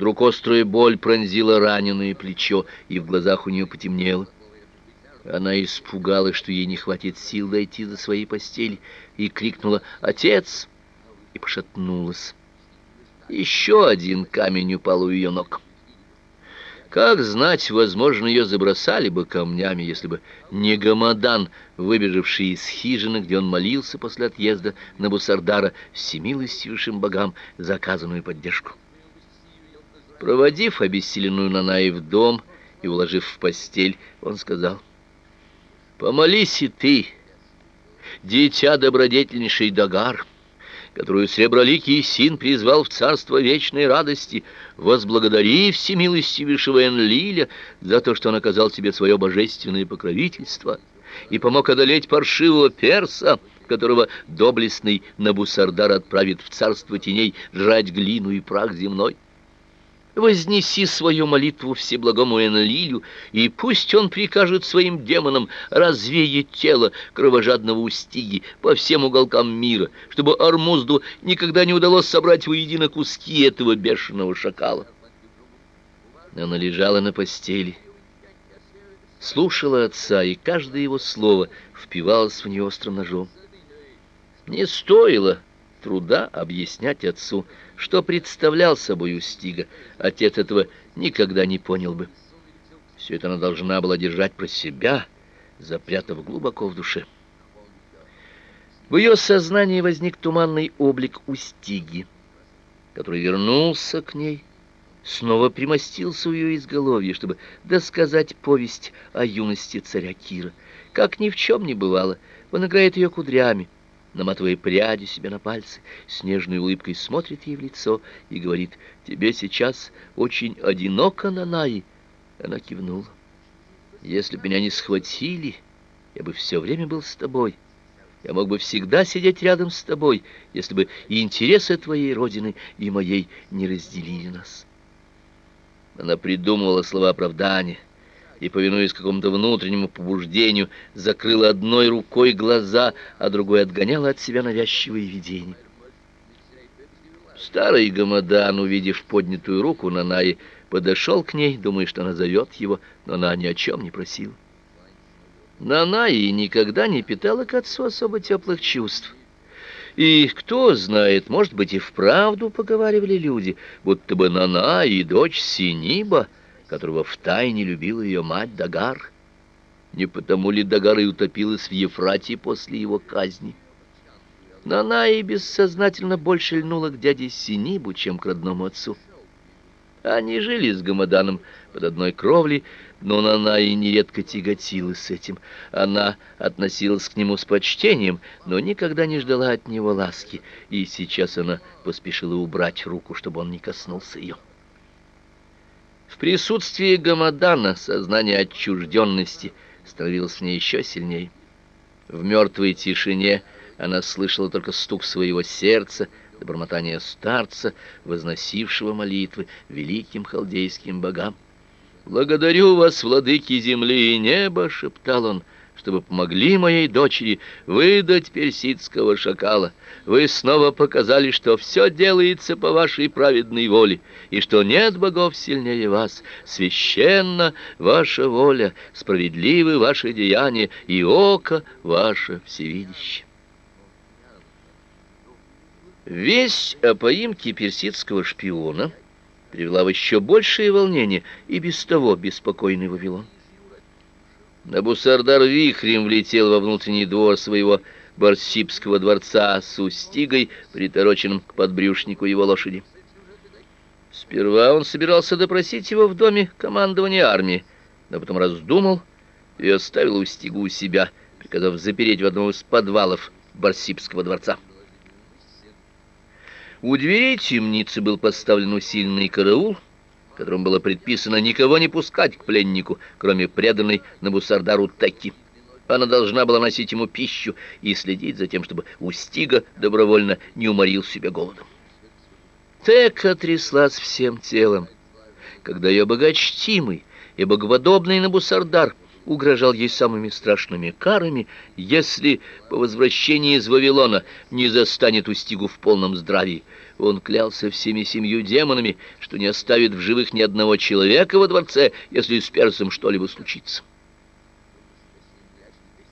Вдруг острая боль пронзила раненое плечо, и в глазах у нее потемнело. Она испугалась, что ей не хватит сил дойти до своей постели, и крикнула «Отец!» и пошатнулась. Еще один камень упал у ее ног. Как знать, возможно, ее забросали бы камнями, если бы не Гамадан, выбежавший из хижины, где он молился после отъезда на Бусардара, всемилостивейшим богам за оказанную поддержку. Проводив обессиленную Нанаи в дом и уложив в постель, он сказал, «Помолись и ты, дитя добродетельнейший Дагар» которую среброликий Син призвал в царство вечной радости, возблагодари всемилостивейшего Энлиля за то, что он оказал тебе свое божественное покровительство и помог одолеть паршивого перса, которого доблестный Набусардар отправит в царство теней жрать глину и прах земной. Вознеси свою молитву всеблагому Энлилю, и пусть он прикажет своим демонам развеять тело кровожадного Устиги по всем уголкам мира, чтобы Армузду никогда не удалось собрать воедино куски этого бешеного шакала. Она лежала на постели, слушала отца, и каждое его слово впивалось в нее острым ножом. Не стоило труда объяснять отцу, что представлял собой Устига. Отец этого никогда не понял бы. Все это она должна была держать про себя, запрятав глубоко в душе. В ее сознании возник туманный облик Устиги, который вернулся к ней, снова примостился у ее изголовья, чтобы досказать повесть о юности царя Кира. Как ни в чем не бывало, он играет ее кудрями, наматывая пряди себе на пальцы, с нежной улыбкой смотрит ей в лицо и говорит, «Тебе сейчас очень одиноко, Нанаи?» Она кивнула. «Если бы меня не схватили, я бы все время был с тобой. Я мог бы всегда сидеть рядом с тобой, если бы и интересы твоей родины, и моей не разделили нас». Она придумывала слова оправдания, и, повинуясь какому-то внутреннему побуждению, закрыла одной рукой глаза, а другой отгоняла от себя навязчивые видения. Старый Гамадан, увидев поднятую руку Нанаи, подошел к ней, думая, что она зовет его, но она ни о чем не просила. Нанаи никогда не питала к отцу особо теплых чувств. И кто знает, может быть, и вправду поговаривали люди, будто бы Нанаи, дочь Синиба, — которого втайне любила ее мать Дагар. Не потому ли Дагар и утопилась в Ефрате после его казни? Но она и бессознательно больше льнула к дяде Синибу, чем к родному отцу. Они жили с Гамаданом под одной кровлей, но она и нередко тяготилась с этим. Она относилась к нему с почтением, но никогда не ждала от него ласки, и сейчас она поспешила убрать руку, чтобы он не коснулся ее. В присутствии Гамадана сознание отчужденности становилось в ней еще сильнее. В мертвой тишине она слышала только стук своего сердца, бормотание старца, возносившего молитвы великим халдейским богам. «Благодарю вас, владыки земли и неба!» — шептал он — чтобы помогли моей дочери выдать персидского шакала. Вы снова показали, что все делается по вашей праведной воле, и что нет богов сильнее вас. Священна ваша воля, справедливы ваши деяния, и око ваше всевидящее. Весть о поимке персидского шпиона привела в еще большее волнение и без того беспокойный Вавилон. Набусардар вихрем влетел во внутренний двор своего барсипского дворца с устигой, притороченным к подбрюшнику его лошади. Сперва он собирался допросить его в доме командования армии, но потом раздумал и оставил устигу у себя, приказав запереть в одном из подвалов барсипского дворца. У дверей темницы был поставлен усиленный караул — которому было предписано никого не пускать к пленнику, кроме преданной Набусардару Теки. Она должна была носить ему пищу и следить за тем, чтобы Устига добровольно не уморил себя голодом. Тека тряслась всем телом, когда ее богочтимый и боговодобный Набусардар угрожал ей самыми страшными карами, если по возвращении из Вавилона не застанет Устигу в полном здравии. Он клялся всеми семью демонами, что не оставит в живых ни одного человека во дворце, если с Персом что-либо случится.